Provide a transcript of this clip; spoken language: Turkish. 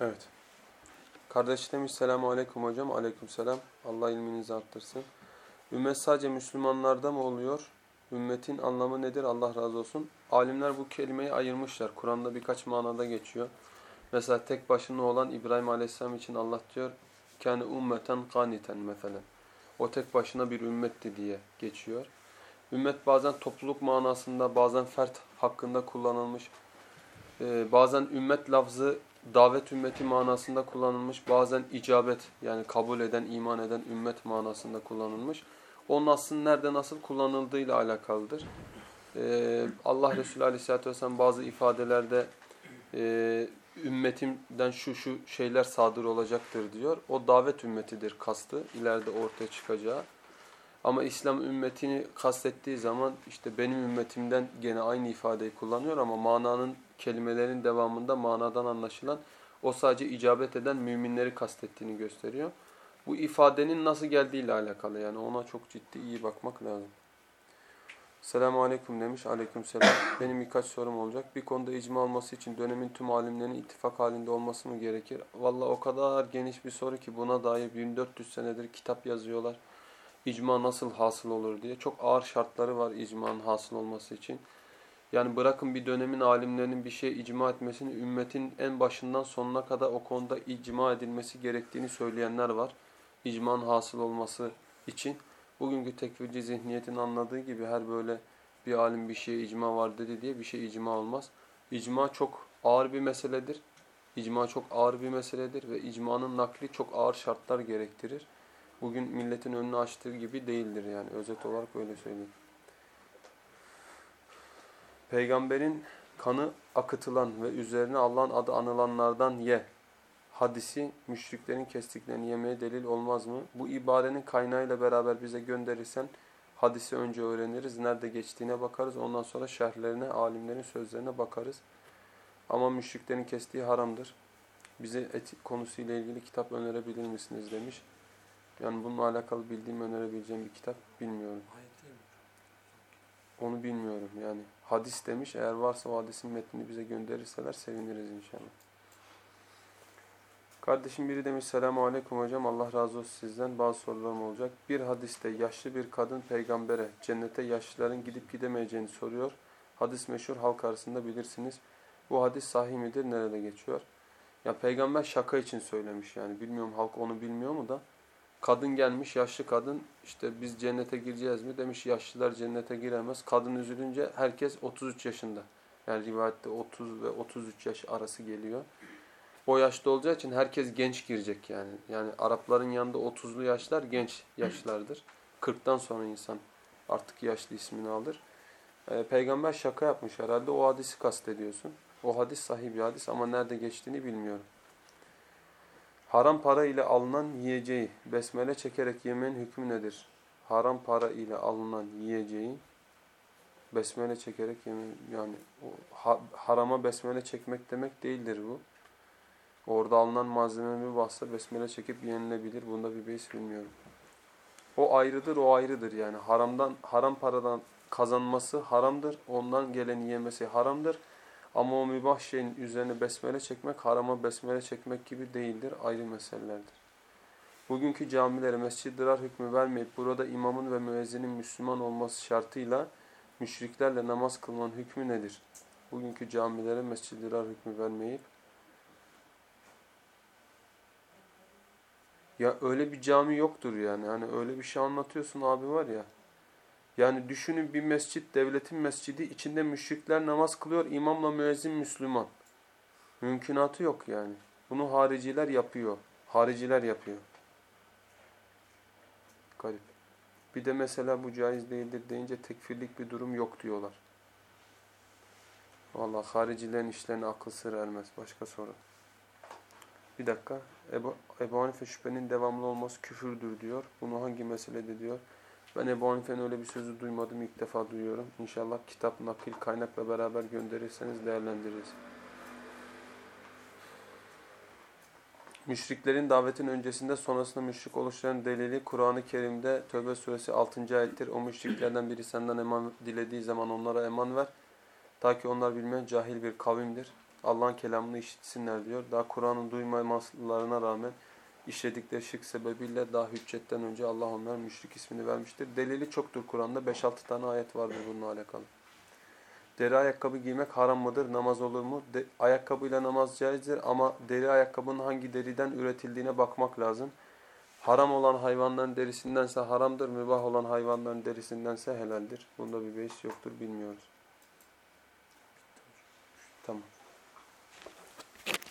Evet. Kardeş demiş selamu aleyküm hocam. Aleyküm selam. Allah ilminizi arttırsın. Ümmet sadece Müslümanlarda mı oluyor? Ümmetin anlamı nedir? Allah razı olsun. Alimler bu kelimeyi ayırmışlar. Kur'an'da birkaç manada geçiyor. Mesela tek başına olan İbrahim Aleyhisselam için Allah diyor kâne ummeten kaniten mesela. O tek başına bir ümmetti diye geçiyor. Ümmet bazen topluluk manasında, bazen fert hakkında kullanılmış. Ee, bazen ümmet lafzı davet ümmeti manasında kullanılmış. Bazen icabet yani kabul eden, iman eden ümmet manasında kullanılmış. Onun aslında nerede nasıl kullanıldığıyla alakalıdır. Ee, Allah Resulü Aleyhisselatü Vesselam bazı ifadelerde e, ümmetimden şu şu şeyler sadır olacaktır diyor. O davet ümmetidir kastı ileride ortaya çıkacağı. Ama İslam ümmetini kastettiği zaman işte benim ümmetimden gene aynı ifadeyi kullanıyor ama mananın kelimelerin devamında manadan anlaşılan o sadece icabet eden müminleri kastettiğini gösteriyor. Bu ifadenin nasıl geldiğiyle alakalı yani ona çok ciddi iyi bakmak lazım. Selamun Aleyküm demiş. Aleyküm selam. Benim birkaç sorum olacak. Bir konuda icma olması için dönemin tüm alimlerinin ittifak halinde olması mı gerekir? Valla o kadar geniş bir soru ki buna dair 1400 senedir kitap yazıyorlar. İcma nasıl hasıl olur diye. Çok ağır şartları var icmanın hasıl olması için. Yani bırakın bir dönemin alimlerinin bir şey icma etmesini, ümmetin en başından sonuna kadar o konuda icma edilmesi gerektiğini söyleyenler var. İcmanın hasıl olması için. Bugünkü tekfirci zihniyetin anladığı gibi her böyle bir alim bir şeye icma var dedi diye bir şey icma olmaz. İcma çok ağır bir meseledir. İcma çok ağır bir meseledir ve icmanın nakli çok ağır şartlar gerektirir. Bugün milletin önünü açtığı gibi değildir yani özet olarak öyle söyleyeyim. Peygamberin kanı akıtılan ve üzerine Allah'ın adı anılanlardan ye hadisi müşriklerin kestiklerini yemeye delil olmaz mı? Bu ibarenin kaynağıyla beraber bize gönderirsen hadisi önce öğreniriz. Nerede geçtiğine bakarız. Ondan sonra şerhlerine, alimlerin sözlerine bakarız. Ama müşriklerin kestiği haramdır. Bize etik konusuyla ilgili kitap önerebilir misiniz demiş. Yani bununla alakalı bildiğim önerebileceğim bir kitap bilmiyorum. Onu bilmiyorum yani. Hadis demiş. Eğer varsa o hadisin metnini bize gönderirseler seviniriz inşallah. Kardeşim biri demiş selamu aleyküm hocam Allah razı olsun sizden bazı sorularım olacak. Bir hadiste yaşlı bir kadın peygambere cennete yaşlıların gidip gidemeyeceğini soruyor. Hadis meşhur halk arasında bilirsiniz. Bu hadis sahih midir nerede geçiyor? Ya peygamber şaka için söylemiş yani bilmiyorum halk onu bilmiyor mu da. Kadın gelmiş yaşlı kadın işte biz cennete gireceğiz mi demiş yaşlılar cennete giremez. Kadın üzülünce herkes 33 yaşında. Yani rivayette 30 ve 33 yaş arası geliyor o yaşta olacağı için herkes genç girecek yani. Yani Arapların yanında 30'lu yaşlar genç yaşlardır. 40'tan sonra insan artık yaşlı ismini alır. Ee, Peygamber şaka yapmış herhalde o hadisi kastediyorsun. O hadis sahih bir hadis ama nerede geçtiğini bilmiyorum. Haram para ile alınan yiyeceği besmele çekerek yemenin hükmü nedir? Haram para ile alınan yiyeceği besmele çekerek yemenin yani ha, harama besmele çekmek demek değildir bu. Orada alınan malzeme bir bahse besmele çekip yenilebilir. Bunda bir beis bilmiyorum. O ayrıdır, o ayrıdır yani. Haramdan, haram paradan kazanması haramdır. Ondan geleni yemesi haramdır. Ama o mübah şeyin üzerine besmele çekmek, harama besmele çekmek gibi değildir. Ayrı meselelerdir. Bugünkü camilere mescid dirar hükmü vermeyip burada imamın ve müezzinin Müslüman olması şartıyla müşriklerle namaz kılmanın hükmü nedir? Bugünkü camilere mescid dirar hükmü vermeyip Ya öyle bir cami yoktur yani. Hani öyle bir şey anlatıyorsun abi var ya. Yani düşünün bir mescit, devletin mescidi içinde müşrikler namaz kılıyor, imamla müezzin Müslüman. Mümkünatı yok yani. Bunu hariciler yapıyor. Hariciler yapıyor. Garip. Bir de mesela bu caiz değildir deyince tekfirlik bir durum yok diyorlar. Vallahi haricilerin işlerine akıl sır ermez. Başka soru. Bir dakika. Ebu, Ebu Hanife şüphenin devamlı olması küfürdür diyor. Bunu hangi meselede diyor. Ben Ebu Hanife'nin öyle bir sözü duymadım. ilk defa duyuyorum. İnşallah kitap, nakil, kaynakla beraber gönderirseniz değerlendiririz. Müşriklerin davetin öncesinde sonrasında müşrik oluşturan delili Kur'an-ı Kerim'de Tövbe suresi 6. ayettir. O müşriklerden biri senden eman dilediği zaman onlara eman ver. Ta ki onlar bilmeyen cahil bir kavimdir. Allah'ın kelamını işitsinler diyor. Daha Kur'an'ın duymamalarına rağmen işledikleri şirk sebebiyle daha hüccetten önce Allah onlara müşrik ismini vermiştir. Delili çoktur Kur'an'da. 5-6 tane ayet vardır bununla alakalı. Deri ayakkabı giymek haram mıdır? Namaz olur mu? De, ayakkabıyla namaz caizdir ama deri ayakkabının hangi deriden üretildiğine bakmak lazım. Haram olan hayvanların derisindense haramdır, mübah olan hayvanların derisindense helaldir. Bunda bir beis yoktur, bilmiyoruz. Tamam.